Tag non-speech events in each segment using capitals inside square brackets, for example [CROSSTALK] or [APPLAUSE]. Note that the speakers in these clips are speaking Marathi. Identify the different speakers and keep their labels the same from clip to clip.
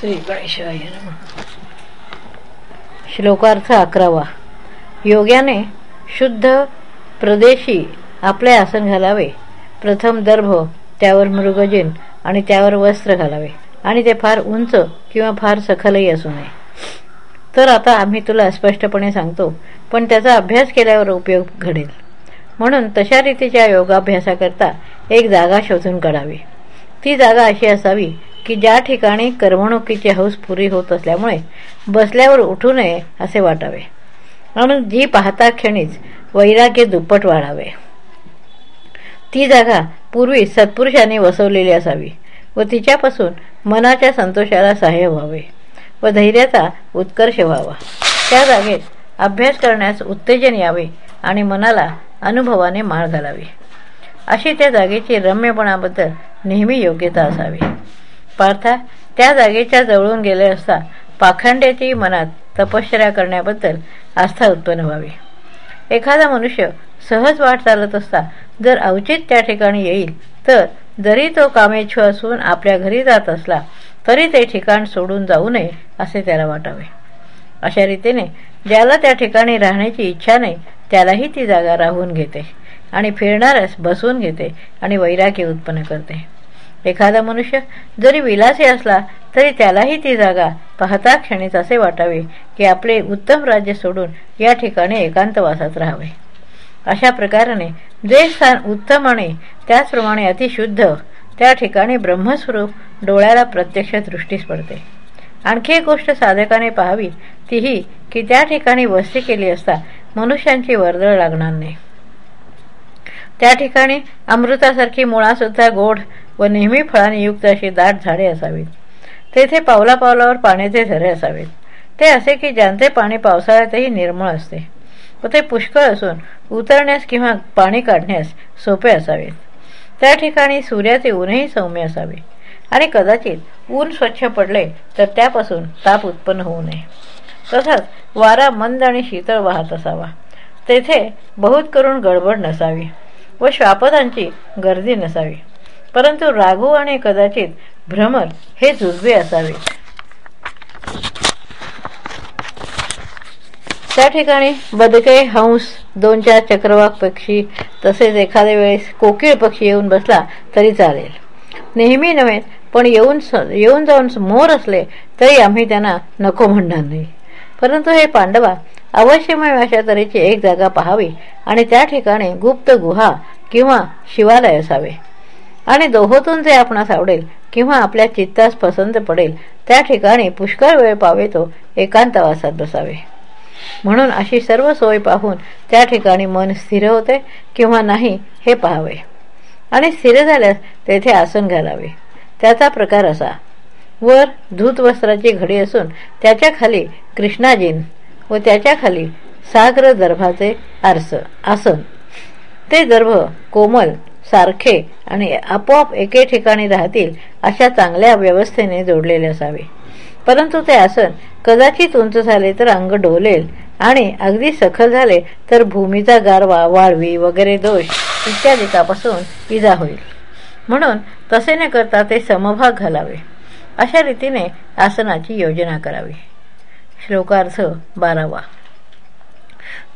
Speaker 1: श्री गणेशाय श्लोकार्थ अकरावा. योग्याने शुद्ध प्रदेशी आपले आसन घालावे. प्रथम दर्भ त्यावर मृगजिन आणि त्यावर वस्त्र घालावे. आणि ते फार उंच किंवा फार सखलही असू नये. तर आता आम्ही तुला स्पष्टपणे सांगतो पण त्याचा अभ्यास केल्यावर उपयोग घडेल. म्हणून तशा रीतीच्या योगाभ्यासाकरता एक जागा शोधून काढावी. ती जागा अशी असावी की ज्या ठिकाणी करमणुकीची हौस पुरी होत असल्यामुळे बसल्यावर उठू नये असे वाटावे. म्हणून जी पाहता क्षणीच वैराग्य दुप्पट वाढावे. ती जागा पूर्वी सत्पुरुषांनी वसवलेली असावी व तिच्यापासून मनाच्या संतोषाला सहाय्य व्हावे व धैर्याचा उत्कर्ष व्हावा. त्या जागेत अभ्यास करण्यास उत्तेजन यावे आणि मनाला अनुभवाने माळ घालावी. अशी त्या जागेची रम्यपणाबद्दल नेहमी योग्यता असावी. पार्था त्या जागेच्या जवळून गेले असता पाखंड्याची मनात तपश्चर्या करण्याबद्दल आस्था उत्पन्न व्हावी. एखादा मनुष्य सहज वाट चालत असता जर अवचित त्या ठिकाणी येईल तर जरी तो कामेच्छ असून आपल्या घरी जात असला तरी ते ठिकाण सोडून जाऊ नये असे त्याला वाटावे. अशा रीतीने ज्याला त्या ठिकाणी राहण्याची इच्छा नाही त्यालाही ती जागा राहून घेते आणि फिरणाऱ्यास बसवून घेते आणि वैराग्य उत्पन्न करते. एखादा मनुष्य जरी विलासी असला तरी त्यालाही ती जागा पाहता क्षणीच असे वाटावे की आपले उत्तम राज्य सोडून या ठिकाणी एकांतवासात राहावे. अशा प्रकाराने जे स्थान उत्तम आणि त्याचप्रमाणे अतिशुद्ध त्या ठिकाणी ब्रह्मस्वरूप डोळ्याला प्रत्यक्ष दृष्टीस पडते. आणखी एक गोष्ट साधकाने पाहावी तीही की त्या ठिकाणी वस्ती केली असता मनुष्यांची वर्दळ लागणार नाही. त्या ठिकाणी अमृतासारखी मुळासुद्धा गोड व नेहमी फळाने युक्त अशी दाट झाडे असावीत. तेथे पावला पावलावर पाण्याचे झरे असावेत. ते असे की ज्यांचे पाणी पावसाळ्यातही निर्मळ असते व ते पुष्कळ असून उतरण्यास किंवा पाणी काढण्यास सोपे असावेत. त्या ठिकाणी सूर्याचे ऊनही सौम्य असावे आणि कदाचित ऊन स्वच्छ पडले तर त्यापासून ताप उत्पन्न होऊ नये. तसाच वारा मंद आणि शीतळ वाहत असावा. तेथे बहुत करून गडबड नसावी. व श्वापदांची गर्दी नसावी. परंतु राघू आणि कदाचित भ्रमर हे जुजबे असावे. त्या ठिकाणी बदके हंस दोन चार चक्रवाक पक्षी तसेच एखाद्या वेळेस कोकिळ पक्षी येऊन बसला तरी चालेल. नेहमी नव्हे पण येऊन येऊन जाऊन मोर असले तरी आम्ही त्यांना नको म्हणणार नाही. परंतु हे पांडवा अवश्यमय अशा तऱ्हेची एक जागा पाहावी आणि त्या ठिकाणी गुप्त गुहा किंवा शिवालय असावे. आणि दोहोतून जे आपणास आवडेल किंवा आपल्या चित्तास पसंत पडेल त्या ठिकाणी पुष्कळ वेळ पावे तो एकांतवासात बसावे. म्हणून अशी सर्व सोय पाहून त्या ठिकाणी मन स्थिर होते किंवा नाही हे पाहावे. आणि स्थिर झाल्यास तेथे आसन घालावे. त्याचा प्रकार असा. वर धूत वस्त्राची घडी असून त्याच्याखाली कृष्णाजीन व त्याच्याखाली साग्र दर्भाचे आरस आसन ते दर्भ कोमल सारखे आणि आपोआप एके ठिकाणी राहतील अशा चांगल्या व्यवस्थेने जोडलेले असावे. परंतु ते आसन कदाचित उंच झाले तर अंग डोलेल आणि अगदी सखल झाले तर भूमीचा गारवा वाळवी वगैरे दोष इत्यादिकापासून इजा होईल. म्हणून तसे न करता ते समभाग घालावे. अशा रीतीने आसनाची योजना करावी. श्लोकार्थ बारावा.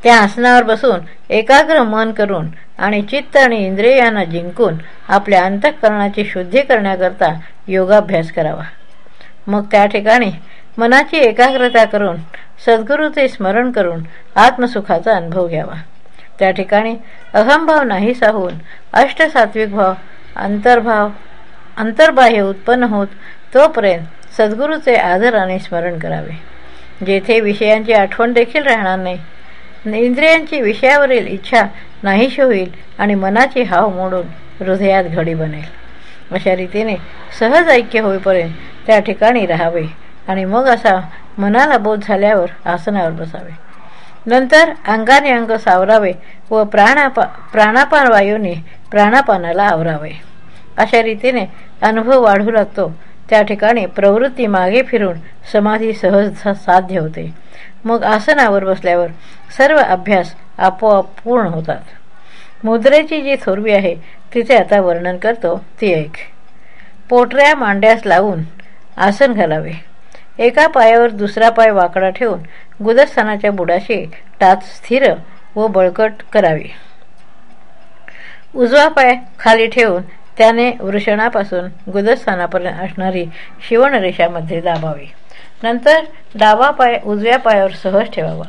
Speaker 1: त्या आसनावर बसून एकाग्र मन करून आणि चित्त आणि इंद्रियांना जिंकून आपल्या अंतःकरणाची शुद्धी करण्याकरता योगाभ्यास करावा. मग त्या ठिकाणी मनाची एकाग्रता करून सद्गुरूचे स्मरण करून आत्मसुखाचा अनुभव घ्यावा. त्या ठिकाणी अहमभाव नाही साहून अष्टसात्विक भाव अंतर्भाव अंतर्बाह्य उत्पन्न होत तोपर्यंत सद्गुरूचे आदराने स्मरण करावे. जेथे विषयांची आठवण देखील राहणार नाही. इंद्रियांची विषयावरील इच्छा नाहीशी होईल आणि मनाची हाव मोडून हृदयात घडी बनेल. अशा रीतीने सहज ऐक्य होईपर्यंत त्या ठिकाणी राहावे आणि मग असा मनाला बोध झाल्यावर आसनावर बसावे. नंतर अंगाने अंग सावरावे व प्राणापा प्राणापान वायूने प्राणापानाला आवरावे. अशा रीतीने अनुभव वाढू लागतो त्या ठिकाणी प्रवृत्ती मागे फिरून समाधी सहज साध्य होते. मग आसनावर बसल्यावर सर्व अभ्यास आपोआप पूर्ण होतात. मुद्रेची जी थोरवी आहे तिचे आता वर्णन करतो ती ऐक पोटऱ्या मांड्यास लावून आसन घालावे. एका पायावर दुसरा पाय वाकडा ठेवून गुदस्थानाच्या बुडाशी टाच स्थिर व बळकट करावी. उजवा पाय खाली ठेवून त्याने वृषणापासून गुदस्थानापर्यंत असणारी शिवणरेषामध्ये दाबावी. नंतर डावा पाय उजव्या पायावर सहज ठेवावा.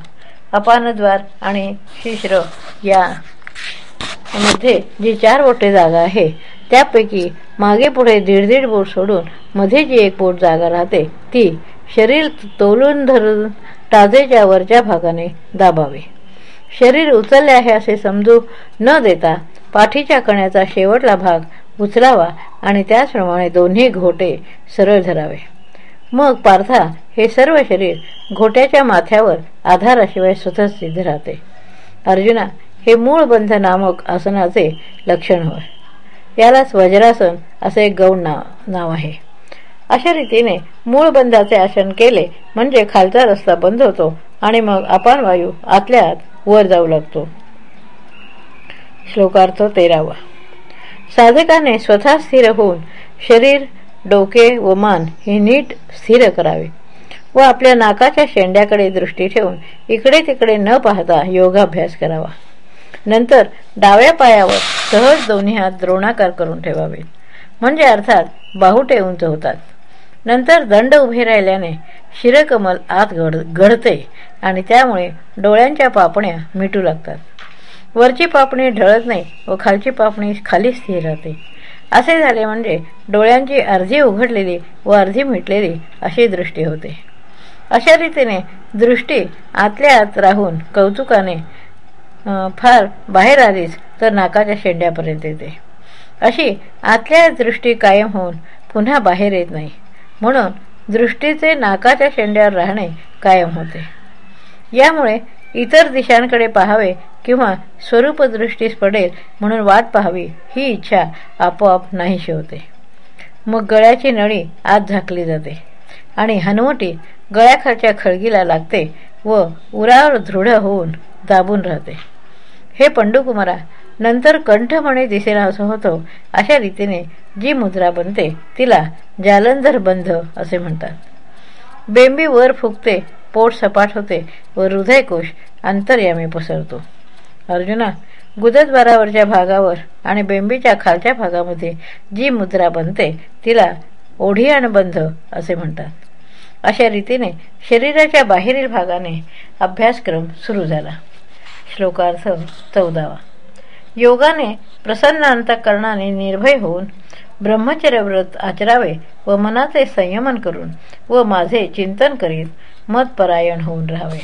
Speaker 1: अपानद्वार आणि शिश्र या मध्ये जी चार बोटे जागा आहे त्यापैकी मागे पुढे दीड दीड बोट सोडून मध्ये जी एक बोट जागा राहते ती शरीर तोलून धरून टाजेच्या वरच्या भागाने दाबावे. शरीर उचलले आहे असे समजू न देता पाठीच्या कण्याचा शेवटला भाग उचलावा आणि त्याचप्रमाणे दोन्ही घोटे सरळ धरावे. मग पार्था हे सर्व शरीर घोट्याच्या माथ्यावर आधाराशिवाय स्वतः सिद्ध राहते. अर्जुना हे मूळ बंध नामक आसनाचे लक्षण होय. यालाच वज्रासन असे एक गौण नाव नाव आहे. अशा रीतीने मूळ बंधाचे आसन केले म्हणजे खालचा रस्ता बंद होतो आणि मग अपान वायू आतल्या आत वर जाऊ लागतो. श्लोकार्थ तेरावा. साधकाने स्वतः स्थिर होऊन शरीर डोके व मान हे नीट स्थिर करावे व आपल्या नाकाच्या शेंड्याकडे दृष्टी ठेवून इकडे तिकडे न पाहता योगाभ्यास करावा. नंतर डाव्या पायावर सहज दोन्ही हात द्रोणाकार करून ठेवावे. म्हणजे अर्थात बाहुटे उंच होतात. नंतर दंड उभे राहिल्याने शिरकमल आत घड घडते आणि त्यामुळे डोळ्यांच्या पापण्या मिटू लागतात. वरची पापणी ढळत नाही व खालची पापणी खाली स्थिर राहते. असे झाले म्हणजे डोळ्यांची अर्धी उघडलेली व अर्धी मिटलेली अशी दृष्टी होते. अशा रीतीने दृष्टी आतल्या आत राहून कौतुकाने फार बाहेर आलीच तर नाकाच्या शेंड्यापर्यंत येते. अशी आतल्या दृष्टी कायम होऊन पुन्हा बाहेर येत नाही. म्हणून दृष्टीचे नाकाच्या शेंड्यावर राहणे कायम होते. यामुळे इतर दिशांकडे पाहावे किंवा स्वरूपदृष्टीस पडेल म्हणून वाट पाहावी ही इच्छा आपोआप नाहीशी होते. मग गळ्याची नळी आत झाकली जाते आणि हनुवटी गळ्याखालच्या खळगीला लागते व उरावर दृढ होऊन दाबून राहते. हे पंडुकुमारा नंतर कंठमणे दिसेना असं होतो अशा रीतीने जी मुद्रा बनते तिला जालंधर बंध असे म्हणतात. बेंबी वर फुगते पोट सपाट होते व हृदयकोश अंतर्यामी पसरतो. अर्जुना गुदद्वारावरच्या भागावर आणि बेंबीच्या खालच्या भागामध्ये जी मुद्रा बनते तिला बंध असे म्हणतात. अशा रीतीने शरीराच्या बाहेरील भागाने अभ्यासक्रम सुरू झाला. श्लोकार्थ चौदावा. योगाने प्रसन्न अंतकरणाने निर्भय होऊन ब्रह्मचर्य व्रत आचरावे व मनाचे संयमन करून व माझे चिंतन करीत मतपरायण होऊन राहावे.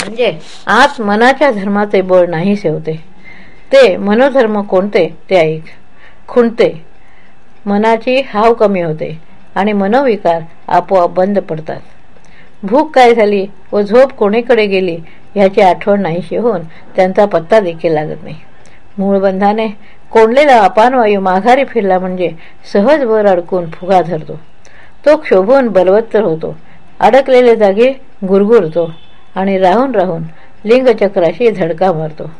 Speaker 1: म्हणजे आत मनाच्या धर्माचे बळ नाही सेवते ते मनोधर्म कोणते ते ऐक. खुंटते मनाची हाव कमी होते आणि मनोविकार आपोआप बंद पडतात. भूक काय झाली व झोप कोणीकडे गेली ह्याची आठवण नाहीशी होऊन त्यांचा पत्ता देखील लागत नाही. मूळबंधाने कोंडलेला अपानवायू माघारी फिरला म्हणजे सहज वर अडकून फुगा धरतो. तो क्षोभून बलवत्तर होतो. अडकलेले जागी गुरगुरतो आणि राहून राहून लिंगचक्राशी धडका मारतो.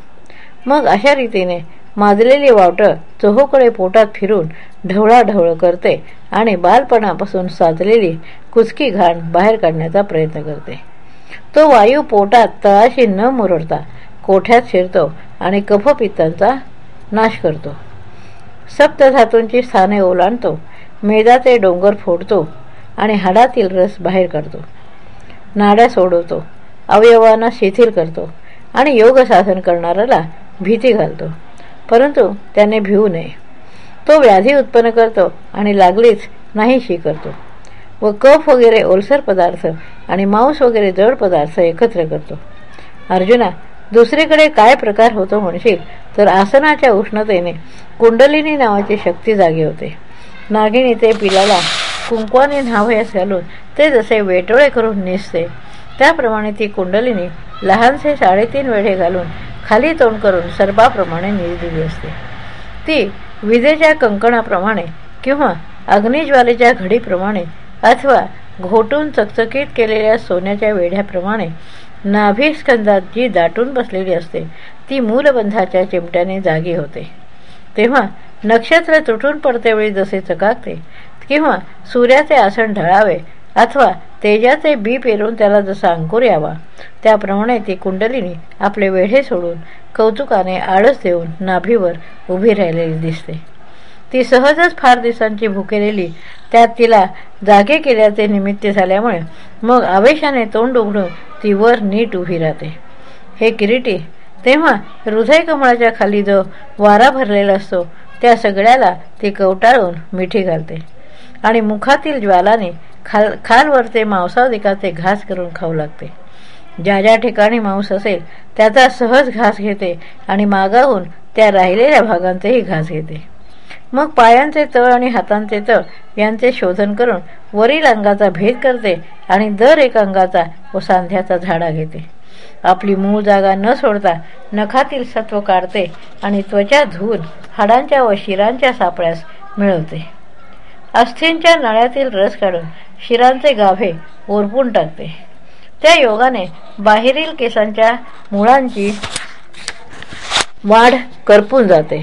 Speaker 1: मग अशा रीतीने माजलेली वावटं चोहोकडे पोटात फिरून ढवळाढवळ करते आणि बालपणापासून साचलेली कुचकी घाण बाहेर काढण्याचा प्रयत्न करते. तो वायू पोटात तळाशी न मुरडता कोठ्यात शिरतो आणि कफपित्तांचा नाश करतो. सप्तधातूंची स्थाने ओलांडतो. मेदाचे डोंगर फोडतो आणि हाडातील रस बाहेर काढतो. नाड्या सोडवतो. अवयवांना शिथिल करतो. आणि योग साधन करणाऱ्याला भीती घालतो. परंतु त्याने भिवू नये. तो व्याधी उत्पन्न करतो आणि लागलीच नाहीशी करतो. व कफ वगैरे ओलसर पदार्थ आणि मांस वगैरे जड पदार्थ एकत्र करतो. अर्जुना दुसरीकडे काय प्रकार होतो म्हणशील तर आसनाच्या उष्णतेने कुंडलिनी नावाची शक्ती जागी होते. नागिनी ते पिलाला कुंकवाने न्हावयास घालून ते जसे वेटोळे करून निसते. त्याप्रमाणे ती कुंडलिनी लहानसे साडेतीन वेढे घालून खाली तोंड करून सर्पाप्रमाणे निजलेली असते. ती विजेच्या कंकणाप्रमाणे किंवा अग्निज्वालेच्या घडीप्रमाणे अथवा घोटून चकचकीत केलेल्या सोन्याच्या वेढ्याप्रमाणे नाभिस्कंदात जी दाटून बसलेली असते ती मूलबंधाच्या चिमट्याने जागी होते. तेव्हा नक्षत्र तुटून पडतेवेळी जसे चकाकते किंवा सूर्याचे आसन ढळावे अथवा तेजाचे बी पेरून त्याला जसा अंकुर यावा. त्याप्रमाणे ती कुंडलिनी आपले वेढे सोडून कौतुकाने आळस देऊन नाभीवर उभी राहिलेली दिसते. ती सहजच फार दिवसांची भुकेलेली त्यात तिला जागे केल्याचे निमित्त झाल्यामुळे मग आवेशाने तोंड उघडून ती वर नीट उभी राहते. हे किरीटी तेव्हा हृदय कमळाच्या खाली जो वारा भरलेला असतो त्या सगळ्याला ती कवटाळून मिठी घालते. आणि मुखातील ज्वालाने खाल खालवर ते मांसाधिकाचे घास करून खाऊ लागते. ज्या ज्या ठिकाणी मांस असेल त्याचा सहज घास घेते आणि मागाहून त्या राहिलेल्या भागांचेही घास घेते. मग पायांचे तळ आणि हातांचे तळ यांचे शोधन करून वरील अंगाचा भेद करते आणि दर एक अंगाचा व सांध्याचा झाडा घेते. आपली मूळ जागा न सोडता नखातील सत्व काढते आणि त्वचा धुवून हाडांच्या व शिरांच्या सापळ्यास मिळवते. अस्थींच्या नळ्यातील रस काढून शिरांचे गाभे ओरपून टाकते. त्या योगाने बाहेरील केसांच्या मुळांची वाढ करपून जाते.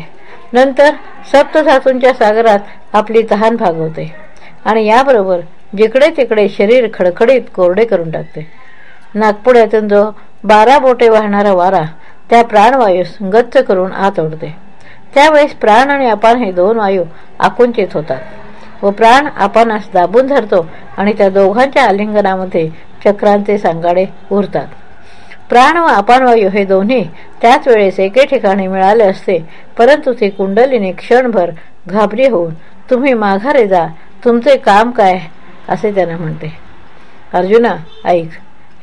Speaker 1: नंतर सप्तधातूंच्या सागरात आपली तहान भागवते आणि याबरोबर जिकडे तिकडे शरीर खडखडीत कोरडे करून टाकते. नागपुड्यातून जो बारा बोटे वाहणारा वारा त्या प्राणवायूस गच्च करून आत ओढते. त्यावेळेस प्राण आणि अपान हे दोन वायू आकुंचित होतात. व प्राण आपणास दाबून धरतो आणि त्या दोघांच्या आलिंगनामध्ये चक्रांचे सांगाडे उरतात. प्राण व अपानवायू हे दोन्ही त्याच वेळेस एके ठिकाणी मिळाले असते परंतु ती कुंडलीने क्षणभर घाबरी होऊन तुम्ही माघारे जा तुमचे काम काय? असे त्यांना म्हणते. अर्जुना ऐक.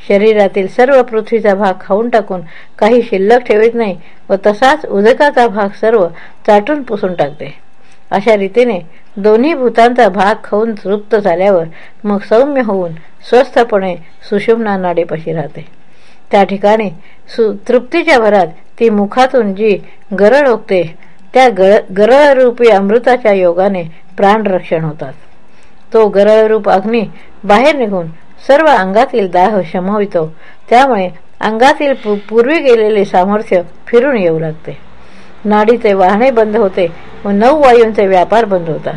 Speaker 1: शरीरातील सर्व पृथ्वीचा भाग खाऊन टाकून काही शिल्लक ठेवत नाही व तसाच उदकाचा भाग सर्व चाटून पुसून टाकते. अशा रीतीने दोन्ही भूतांचा भाग खाऊन तृप्त झाल्यावर मग सौम्य होऊन स्वस्थपणे सुषुम्ना नाडेपाशी राहते. त्या ठिकाणी सु तृप्तीच्या भरात ती मुखातून जी गरळ ओकते त्या गर गरळरूपी अमृताच्या योगाने प्राणरक्षण होतात. तो गरळरूप अग्नी बाहेर निघून सर्व अंगातील दाह शमवितो त्यामुळे अंगातील पूर्वी गेलेले सामर्थ्य फिरून येऊ लागते. नाडीचे वाहणे बंद होते व नऊ वायूंचे व्यापार बंद होतात.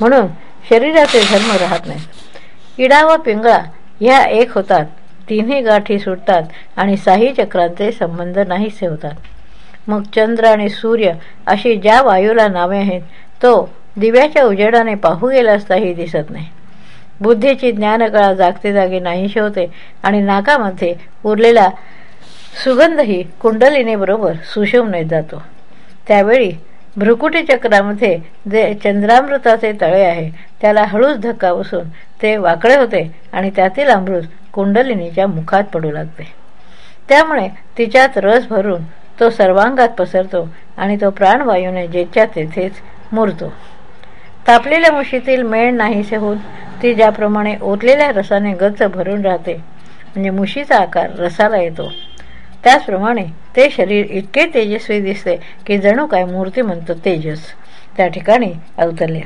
Speaker 1: म्हणून शरीराचे धर्म राहत नाही इडा व पिंगळा ह्या एक होतात. तिन्ही गाठी सुटतात आणि साही चक्रांचे संबंध नाहीसे होतात मग चंद्र आणि सूर्य अशी ज्या वायूला नावे आहेत तो दिव्याच्या उजेडाने पाहू गेला असताही दिसत नाही. बुद्धीची ज्ञानकळा जागते जागे नाहीशी होते आणि नाकामध्ये उरलेला सुगंधही कुंडलिनी बरोबर जातो. त्यावेळी भ्रुकुटी चक्रामध्ये जे चंद्रामृताचे तळे आहे त्याला हळूच धक्का बसून ते वाकडे होते आणि त्यातील अमृत कुंडलिनीच्या मुखात पडू लागते त्यामुळे तिच्यात रस भरून तो सर्वांगात पसरतो आणि तो प्राणवायूने जेच्या तेथेच मुरतो. तापलेल्या मुशीतील मेण नाहीसे होऊन ती ज्याप्रमाणे ओतलेल्या रसाने गच्च भरून राहते म्हणजे मुशीचा आकार रसाला येतो. त्याचप्रमाणे ते शरीर इतके तेजस्वी दिसते की जणू काय मूर्तिमंत तेजस. त्या ठिकाणी अवतरले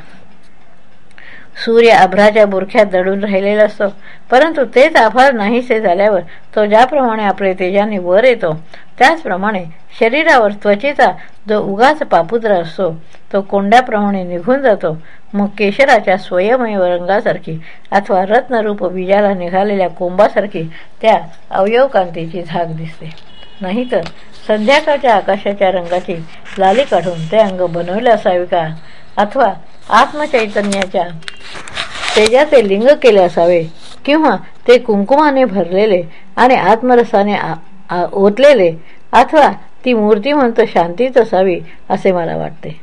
Speaker 1: सूर्य आभ्राच्या बुरख्यात दडून राहिलेला असतो. परंतु तेच आभार नाहीसे झाल्यावर तो ज्याप्रमाणे आपले तेजाने वर येतो त्याचप्रमाणे शरीरावर त्वचेचा जो उगाच पापुद्रा असतो तो कोंड्याप्रमाणे निघून जातो. मग केशराच्या स्वयमय रंगासारखी अथवा रत्नरूप बीजाला निघालेल्या कोंबासारखी त्या अवयवकांतीची झाक दिसते. नाहीतर संध्याकाळच्या आकाशाच्या रंगाची लाली काढून ते अंग बनवले असावे का? अथवा आत्मचैतन्याच्या तेजाचे लिंग केले असावे. किंवा ते कुंकुमाने भरलेले आणि आत्मरसाने ओतलेले अथवा ती मूर्तिमंत शांतीच असावी असे मला वाटते.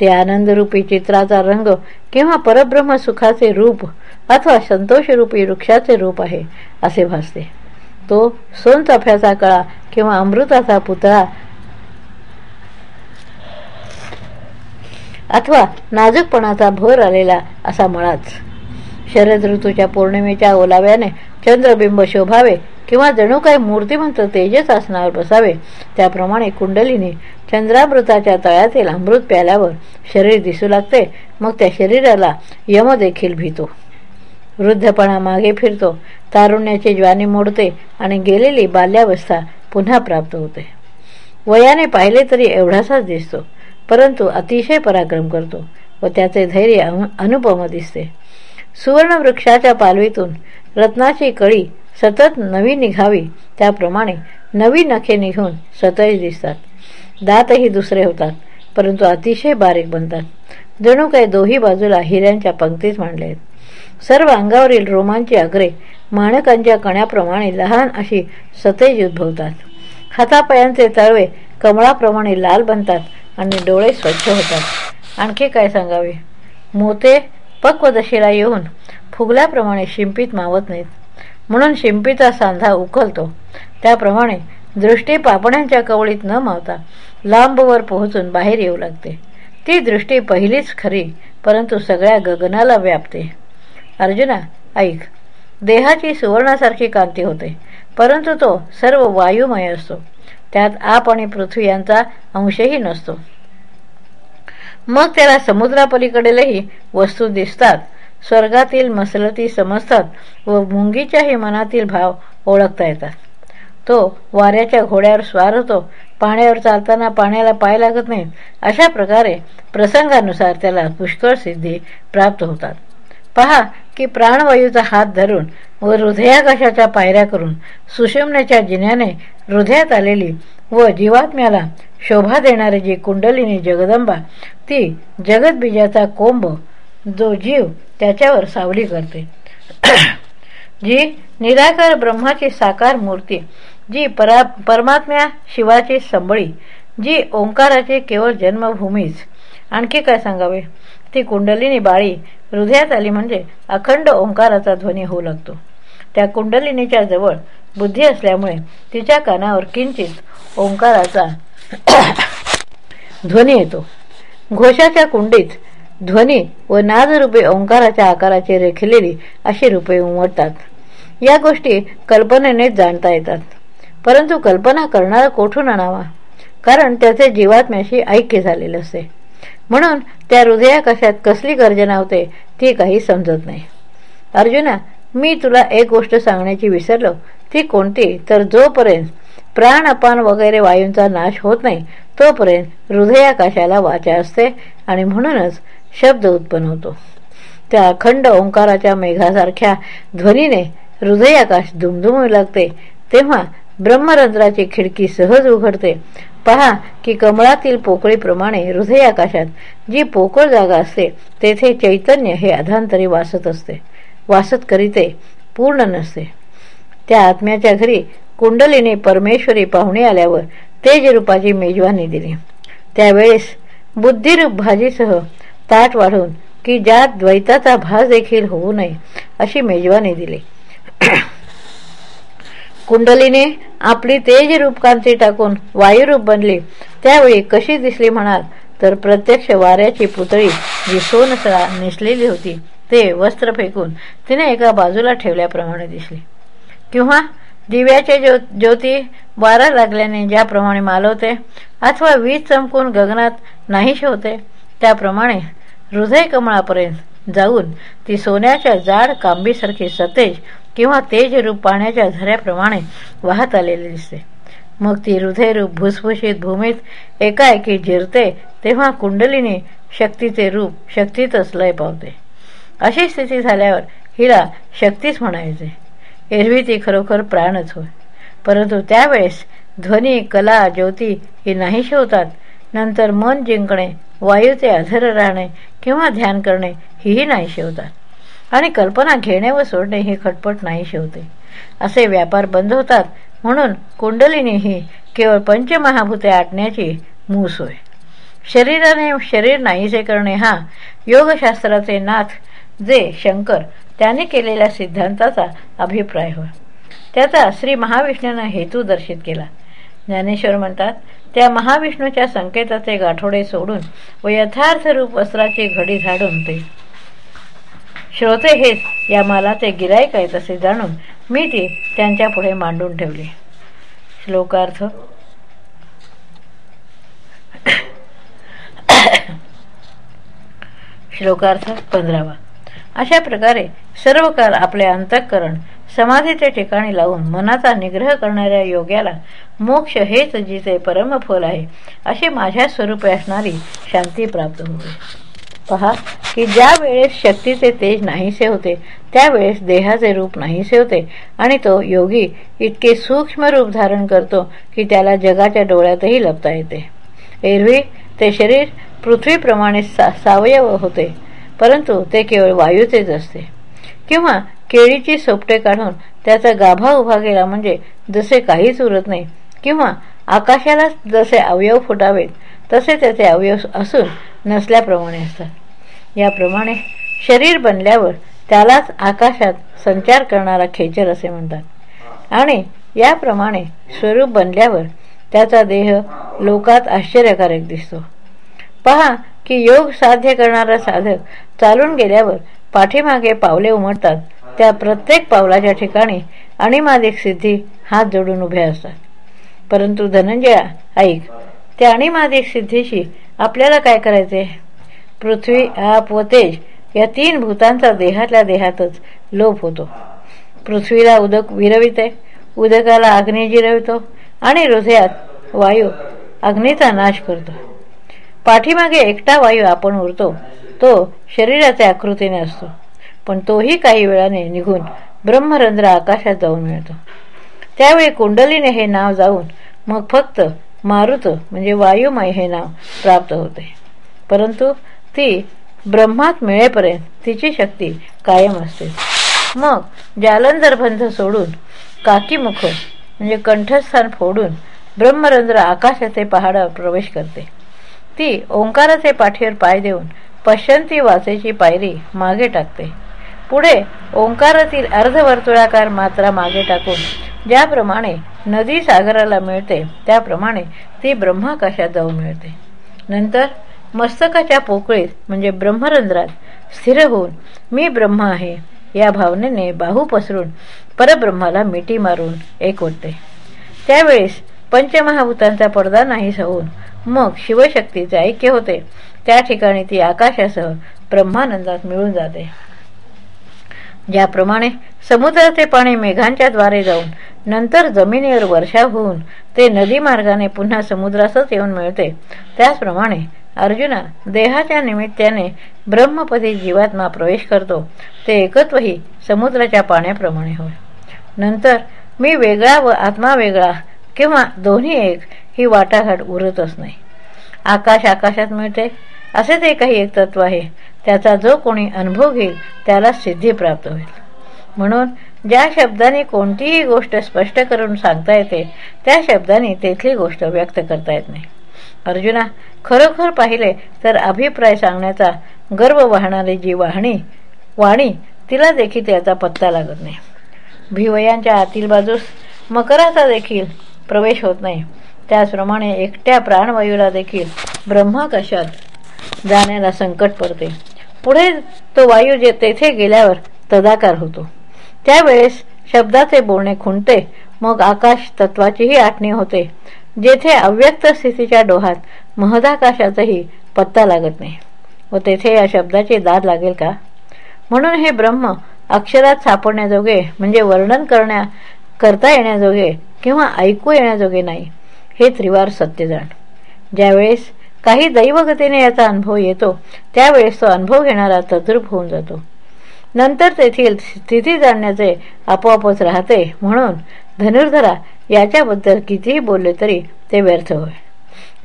Speaker 1: ते आनंदरूपी चित्राचा रंग किंवा परब्रह्म सुखाचे रूप अथवा संतोषरूपी वृक्षाचे रूप आहे असे भासते. तो सोनचाफ्याचा कळा किंवा अमृताचा पुतळा अथवा नाजूकपणाचा भर आलेला असा मळाच. शरद ऋतूच्या पौर्णिमेच्या ओलाव्याने चंद्रबिंब शोभावे किंवा जणू काही मूर्तिमंत तेजस आसनावर बसावे त्याप्रमाणे कुंडलीने चंद्रामृताच्या तळ्यातील अमृत प्याल्यावर शरीर दिसू लागते मग त्या शरीराला यम देखील भीतो. वृद्धपणा मागे फिरतो तारुण्याची ज्वानी मोडते आणि गेलेली बाल्यावस्था पुन्हा प्राप्त होते. वयाने पाहिले तरी एवढासाच दिसतो. परंतु अतिशय पराक्रम करतो व त्याचे धैर्य अनुपम दिसते. सुवर्णवृक्षाच्या पालवीतून रत्नाची कळी सतत नवी निघावी त्याप्रमाणे नवी नखे निघून सतत दिसतात. दातही दुसरे होतात परंतु अतिशय बारीक बनतात. जणू काही दोही बाजूला हिऱ्यांच्या पंक्तीत मांडले आहेत सर्व अंगावरील रोमांची अग्रे माणकांच्या कण्याप्रमाणे लहान अशी सतेज उद्भवतात. हातापायांचे तळवे कमळाप्रमाणे लाल बनतात. आणि डोळे स्वच्छ होतात. आणखी काय सांगावे? मोते पक्वदशेला येऊन फुगल्याप्रमाणे शिंपीत मावत नाहीत. म्हणून शिंपीचा सांधा उकलतो त्याप्रमाणे दृष्टी पापण्यांच्या कवळीत न मावता लांबवर पोहोचून बाहेर येऊ लागते. ती दृष्टी पहिलीच खरी परंतु सगळ्या गगनाला व्यापते. अर्जुना ऐक. देहाची सुवर्णासारखी कांती होते परंतु तो सर्व वायुमय असतो. त्यात आप आणि पृथ्वी यांचा अंशही नसतो. मग त्याला समुद्रापलीकडेलही वस्तू दिसतात. स्वर्गातील मसलती समजतात व मुंगीच्याही मनातील भाव ओळखता येतात. तो वाऱ्याच्या घोड्यावर स्वार होतो. पाण्यावर चालताना पाण्याला पाय लागत नाहीत. अशा प्रकारे प्रसंगानुसार त्याला पुष्कळ सिद्धी प्राप्त होतात. पहा की प्राणवायूचा हात धरून व हृदयाकाशाच्या पायऱ्या करून सुषमनेच्या जिन्याने हृदयात आलेली व जीवात्म्याला शोभा देणारी जी कुंडलिनी जगदंबा ती जगदबीजाचा कोंब जो जीव त्याच्यावर सावली करते. [CLEARS THROAT] जी निराकार ब्रह्माची साकार मूर्ती जी परा परमात्म्या शिवाची संबळी जी ओंकाराची केवळ जन्मभूमीच. आणखी काय सांगावे? ती कुंडलिनी बाळी हृदयात आली म्हणजे अखंड ओंकाराचा ध्वनी होऊ लागतो. त्या कुंडलिनीच्या जवळ बुद्धी असल्यामुळे तिच्या कानावर किंचित ओंकाराचा ध्वनी येतो. घोषाच्या कुंडीत ध्वनी व नादरूपे ओंकाराच्या आकाराची रेखलेली अशी रूपे उमटतात. या गोष्टी कल्पनेनेच जाणता येतात. परंतु कल्पना करणारा कोठून आणावा? कारण त्याचे जीवात्म्याशी ऐक्य झालेले असते म्हणून त्या हृदयाकाशात कसली गर्जना होते ती काही समजत नाही. अर्जुना मी तुला एक गोष्ट सांगण्याची विसरलो. ती कोणती? तर जोपर्यंत प्राण अपान वगैरे वायूंचा नाश होत नाही तोपर्यंत हृदयाकाशाला वाचा असते? आणि म्हणूनच शब्द उत्पन्न होतो. त्या अखंड ओंकाराच्या मेघासारख्या ध्वनीने हृदयाकाश दुमदुमू लागते तेव्हा ब्रह्मरंध्राची खिडकी सहज उघडते पहा की कमळातील पोकळीप्रमाणे हृदयाकाशात जी पोकळ जागा असते तेथे चैतन्य हे अधांतरी वासत असते. वासत करीते पूर्ण नसते. त्या आत्म्याच्या घरी कुंडलीने परमेश्वरी पाहुणे आल्यावर तेजरूपाची मेजवानी दिली. त्यावेळेस बुद्धिरूप भाजीसह ताट वाढून की ज्यात द्वैताचा भास देखील होऊ नये अशी मेजवानी दिली. कुंडलीने आपली तेज रूपकांती टाकून वायुरूप बनली. त्यावेळी कशी दिसली म्हणाल? तर प्रत्यक्ष वाऱ्याची पुतळी जी सोनसळा नेसलेली होती ते वस्त्र फेकून तिने एका बाजूला ठेवल्याप्रमाणे दिसली. किंवा दिव्याचे ज्यो ज्योती वारा लागल्याने ज्याप्रमाणे मालवते अथवा वीज चमकून गगनात नाहीश होते त्याप्रमाणे हृदय कमळापर्यंत जाऊन ती सोन्याच्या जाड कांबीसारखी सतेज किंवा तेजरूप पाण्याच्या झऱ्याप्रमाणे वाहत आलेले दिसते. मग ती हृदयरूप भुसभुशीत भूमीत एकाएकी जिरते तेव्हा कुंडलीने शक्तीचे रूप शक्तीतच लय पावते. अशी स्थिती झाल्यावर हिला शक्तीच म्हणायचे. एरवी ती खरोखर प्राणच होय. परंतु त्यावेळेस ध्वनी कला ज्योती ही नाहीशी होतात नंतर मन जिंकणे वायूचे अधर राहणे किंवा ध्यान करणे हीही नाहीशी होतात आणि कल्पना घेणे व सोडणे ही खटपट नाहीशी होते असे व्यापार बंद होतात म्हणून कुंडलिनी ही केवळ पंचमहाभूते आटण्याची मूस होय. शरीराने शरीर नाहीसे करणे हा योगशास्त्राचे नाथ जे शंकर त्याने केलेल्या सिद्धांताचा अभिप्राय होय. त्याचा श्री महाविष्णूनं हेतू दर्शित केला. ज्ञानेश्वर म्हणतात त्या महाविष्णूच्या संकेताचे गाठोडे सोडून व यथार्थ रूप वस्त्राची घडी झाडून ते श्रोते हेच या मालाचे गिरायक आहेत असे जाणून मी ती त्यांच्या पुढे मांडून ठेवली. श्लोकार्थ. श्लोकार्थ पंधरावा. अशा प्रकारे सर्व काल आपले अंतःकरण समाधीचे ठिकाणी लावून मनाचा निग्रह करणाऱ्या योग्याला मोक्ष हेच जिचे परमफल आहे अशी माझ्या स्वरूपे असणारी शांती प्राप्त होते. पहा की ज्या वेळेस शक्तीचे तेज नाहीसे होते त्यावेळेस देहाचे रूप नाहीसे होते. आणि तो योगी इतके सूक्ष्म रूप धारण करतो की त्याला जगाच्या डोळ्यातही लपता येते. एरवी ते शरीर पृथ्वीप्रमाणे सा सावयव होते परंतु ते केवळ वायूचेच असते. किंवा केळीची सोपटे काढून त्याचा गाभा उभा केला म्हणजे जसे काहीच उरत नाही किंवा आकाशाला जसे अवयव फुटावेत तसे त्याचे अवयव असून नसल्याप्रमाणे असतात. याप्रमाणे शरीर बनल्यावर त्यालाच आकाशात संचार करणारा खेचर असे म्हणतात. आणि याप्रमाणे स्वरूप बनल्यावर त्याचा देह लोकात आश्चर्यकारक दिसतो. पहा की योग साध्य करणारा साधक चालून गेल्यावर पाठीमागे पावले उमटतात. त्या प्रत्येक पावलाच्या ठिकाणी अणिमादिक सिद्धी हात जोडून उभ्या असतात. परंतु धनंजया ऐक त्या अणिमादिक सिद्धीशी आपल्याला काय करायचे? पृथ्वी आप व तेज या तीन भूतांचा देहातल्या देहातच लोप होतो. पृथ्वीला उदक विरविते. उदकाला अग्नी जिरवितो. आणि हृदयात वायू अग्नीचा नाश करतो. पाठीमागे एकटा वायू आपण उरतो. तो शरीराच्या आकृतीने असतो. पण तोही काही वेळाने निघून ब्रह्मरंध्र आकाशात जाऊन मिळतो. त्यावेळी कुंडलीने हे नाव जाऊन मग फक्त मारुत म्हणजे वायुमय हे नाव प्राप्त होते. परंतु ती ब्रह्मात मिळेपर्यंत तिची शक्ती कायम असते. मग जालंधर बंध सोडून काकीमुख म्हणजे कंठस्थान फोडून ब्रह्मरंध्र आकाशाचे पहाडावर प्रवेश करते. ती ओंकाराचे पाठीवर पाय देऊन पश्चंती वाचेची पायरी मागे टाकते. पुढे ओंकारातील अर्धवर्तुळाकार मात्रा मागे टाकून ज्याप्रमाणे नदी सागराला मिळते त्याप्रमाणे ती ब्रह्माकाशात जाऊन मिळते. नंतर मस्तकाच्या पोकळीत म्हणजे ब्रह्मरंध्रात स्थिर होऊन मी ब्रह्म आहे या भावनेने बाहू पसरून परब्रह्माला मिठी मारून एकवटते त्यावेळेस पंचमहाभूतांचा पडदा नाही होऊन मग शिवशक्तीचे ऐक्य होते. त्या ठिकाणी ती आकाशासह ब्रह्मानंदात मिळून जाते. ज्याप्रमाणे समुद्राचे पाणी मेघांच्या द्वारे जाऊन नंतर जमिनीवर वर्षा होऊन ते नदी मार्गाने पुन्हा समुद्रातच येऊन मिळते. त्याचप्रमाणे अर्जुना देहाच्या निमित्ताने ब्रह्मपदी जीवात्मा प्रवेश करतो. ते एकत्वही समुद्राच्या पाण्याप्रमाणे होय. नंतर मी वेगळा व आत्मा वेगळा किंवा दोन्ही एक ही वाटाघाट उरतच नाही. आकाश आकाशात मिळते असे ते काही एक तत्व आहे. त्याचा जो कोणी अनुभव घेईल त्याला सिद्धी प्राप्त होईल. म्हणून ज्या शब्दाने कोणतीही गोष्ट स्पष्ट करून सांगता येते त्या शब्दाने तेथली गोष्ट व्यक्त करता येत नाही. अर्जुना खरोखर पाहिले तर अभिप्राय सांगण्याचा गर्व वाहणारी जी वाहणी वाणी तिला देखील त्याचा पत्ता लागत नाही. भिवयांच्या आतील बाजूस मकराचा देखील प्रवेश होत नाही. त्याचप्रमाणे एकट्या प्राणवायूला देखील ब्रह्माकाशात जाण्याला संकट पडते. पुढे तो वायू जे तेथे गेल्यावर तदाकार होतो. त्यावेळेस शब्दाचे बोलणे खुंटते मग आकाश तत्वाचीही आठणी होते. जेथे अव्यक्त स्थितीच्या डोहात महदाकाशाचाही पत्ता लागत नाही. व तेथे या शब्दाचे दाद लागेल का? म्हणून हे ब्रह्म अक्षरात सापडण्याजोगे म्हणजे वर्णन करण्या करता येण्याजोगे किंवा ऐकू येण्याजोगे नाही हे त्रिवार सत्य जाण ज्यावेळेस काही दैवगतीने याचा अनुभव येतो त्यावेळेस तो अनुभव घेणारा तद्रूप होऊन जातो. नंतर तेथील स्थिती जाणण्याचे आपोआपच राहते म्हणून धनुर्धरा याच्याबद्दल कितीही बोलले तरी ते व्यर्थ होय.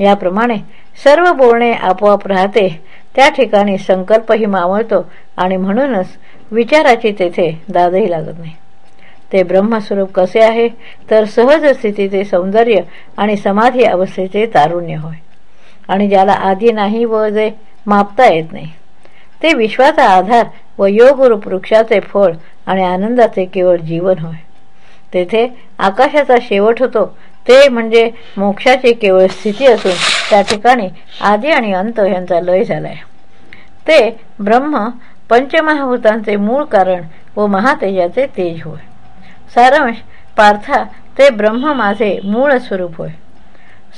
Speaker 1: याप्रमाणे सर्व बोलणे आपोआप राहते त्या ठिकाणी संकल्पही मावळतो आणि म्हणूनच विचाराची तेथे दादही लागत नाही. ते ब्रह्मस्वरूप कसे आहे तर सहज स्थितीचे सौंदर्य आणि समाधी अवस्थेचे तारुण्य होय. आणि ज्याला आधी नाही व जे मापता येत नाही. ते विश्वाचा आधार व योगरूप वृक्षाचे फळ आणि आनंदाचे केवळ जीवन होय. तेथे आकाशाचा शेवट होतो. ते म्हणजे मोक्षाची केवळ स्थिती असून त्या ठिकाणी आधी आणि अंत यांचा लय झालाय. ते ब्रह्म पंचमहाभूतांचे मूळ कारण व महातेजाचे तेज होय. सारांश पार्था ते ब्रह्म माझे मूळ स्वरूप होय.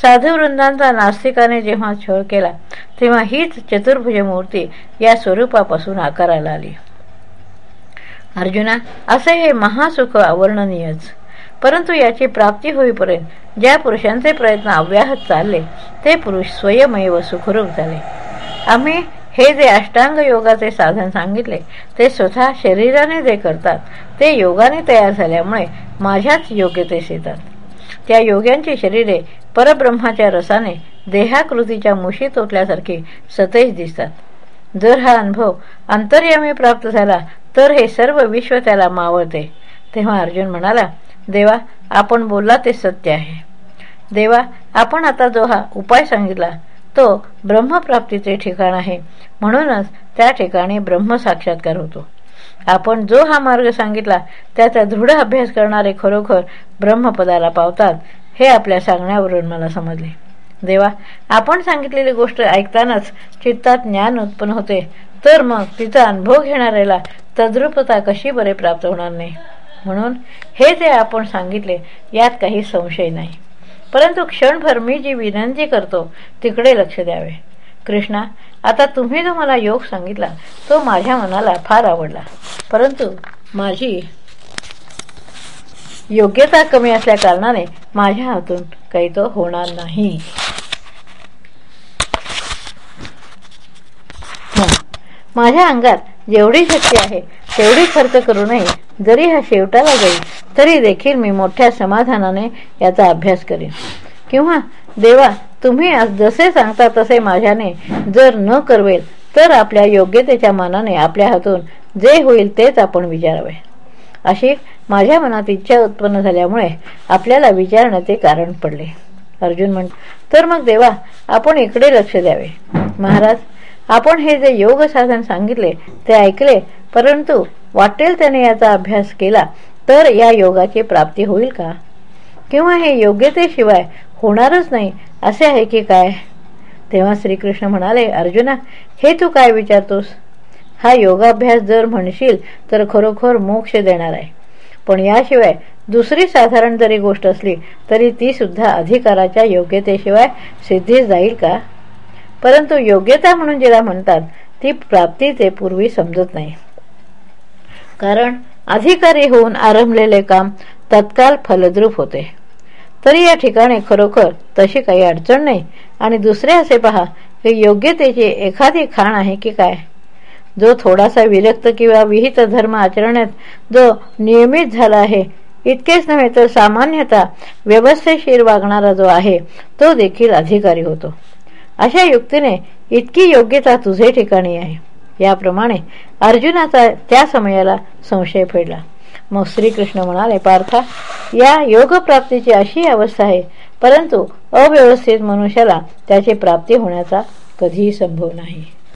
Speaker 1: साधुवृंदांचा नास्तिकाने जेव्हा छळ केला तेव्हा हीच चतुर्भुज मूर्ती या स्वरूपापासून आकाराला आली. अर्जुना असे हे महासुख अवर्णनीयच. परंतु याची प्राप्ती होईपर्यंत ज्या पुरुषांचे प्रयत्न अव्याहत चालले ते पुरुष स्वयमेव सुखरूप झाले. आम्ही हे जे अष्टांग योगाचे साधन सांगितले ते स्वतः शरीराने जे करतात ते योगाने तयार झाल्यामुळे माझ्याच योग्यतेस येतात. त्या योग्यांची शरीरे परब्रह्माच्या रसाने देहाकृतीच्या मुशी तोटल्यासारखी सतेज दिसतात. जर हा अनुभव अंतर्यामी प्राप्त झाला तर हे सर्व विश्व त्याला मावळते. तेव्हा अर्जुन म्हणाला देवा आपण बोलला ते सत्य आहे. देवा आपण आता जो हा उपाय सांगितला तो ब्रह्मप्राप्तीचे ठिकाण आहे. म्हणूनच त्या ठिकाणी ब्रह्म साक्षात्कार होतो. आपण जो हा मार्ग सांगितला त्याचा दृढ अभ्यास करणारे खरोखर ब्रह्मपदाला पावतात हे आपल्या सांगण्यावरून मला समजले. देवा आपण सांगितलेली गोष्ट ऐकतानाच चित्तात ज्ञान उत्पन्न होते तर मग तिचा अनुभव घेणाऱ्याला तद्रुपता कशी बरे प्राप्त होणार नाही? म्हणून हे जे आपण सांगितले यात काही संशय नाही. परंतु क्षणभर मी जी विनंती करतो तिकडे लक्ष द्यावे. कृष्णा आता तुम्ही जो मला योग सांगितला तो माझ्या मनाला फार आवडला. परंतु माझी योग्यता कमी असल्या कारणाने माझ्या हातून काही तो होणार नाही. माझ्या अंगात जेवढी शक्ती आहे तेवढी खर्च करू नये. जरी हा शेवटाला जाईल तरी देखील मी मोठ्या समाधानाने याचा अभ्यास करेन. किंवा देवा तुम्ही जसे सांगता तसे माझ्याने जर न करवेल तर आपल्या योग्यतेच्या मानाने आपल्या हातून जे होईल तेच आपण विचारावे. अशी माझ्या मनात इच्छा उत्पन्न झाल्यामुळे आपल्याला विचारण्याचे कारण पडले. अर्जुन म्हण तर मग देवा आपण इकडे लक्ष द्यावे. महाराज आपण हे जे योग साधन सांगितले ते ऐकले परंतु वाटेल त्याने याचा अभ्यास केला तर या योगाची प्राप्ती होईल का? किंवा हे योग्यतेशिवाय होणारच नाही असे आहे की काय? तेव्हा श्रीकृष्ण म्हणाले अर्जुना हे तू काय विचारतोस? हा योगाभ्यास जर म्हणशील तर खरोखर मोक्ष देणार आहे. पण याशिवाय दुसरी साधारण जरी गोष्ट असली तरी ती सुद्धा अधिकाराच्या योग्यतेशिवाय सिद्धी जाईल का? परंतु योग्यता म्हणून जिला म्हणतात ती प्राप्तीचे पूर्वी समजत नाही. कारण अधिकारी होऊन आरंभलेले काम तत्काल फलद्रूप होते. तरी या ठिकाणी खरोखर तशी काही अडचण नाही. आणि दुसरे असे पहा की योग्यतेची एखादी खाण आहे की काय? जो थोडासा विरक्त किंवा विहित धर्म आचरण्यात जो नियमित झाला आहे इतकेच नव्हे तर सामान्यतः व्यवस्थेशीर वागणारा जो आहे तो देखील अधिकारी होतो. अशा युक्तीने इतकी योग्यता तुझे ठिकाणी आहे. याप्रमाणे अर्जुनाचा त्या समयाला संशय फेडला मग श्रीकृष्ण म्हणाले पार्था या योगप्राप्तीची अशी अवस्था आहे परंतु अव्यवस्थित मनुष्याला त्याची प्राप्ती होण्याचा कधीही संभव नाही.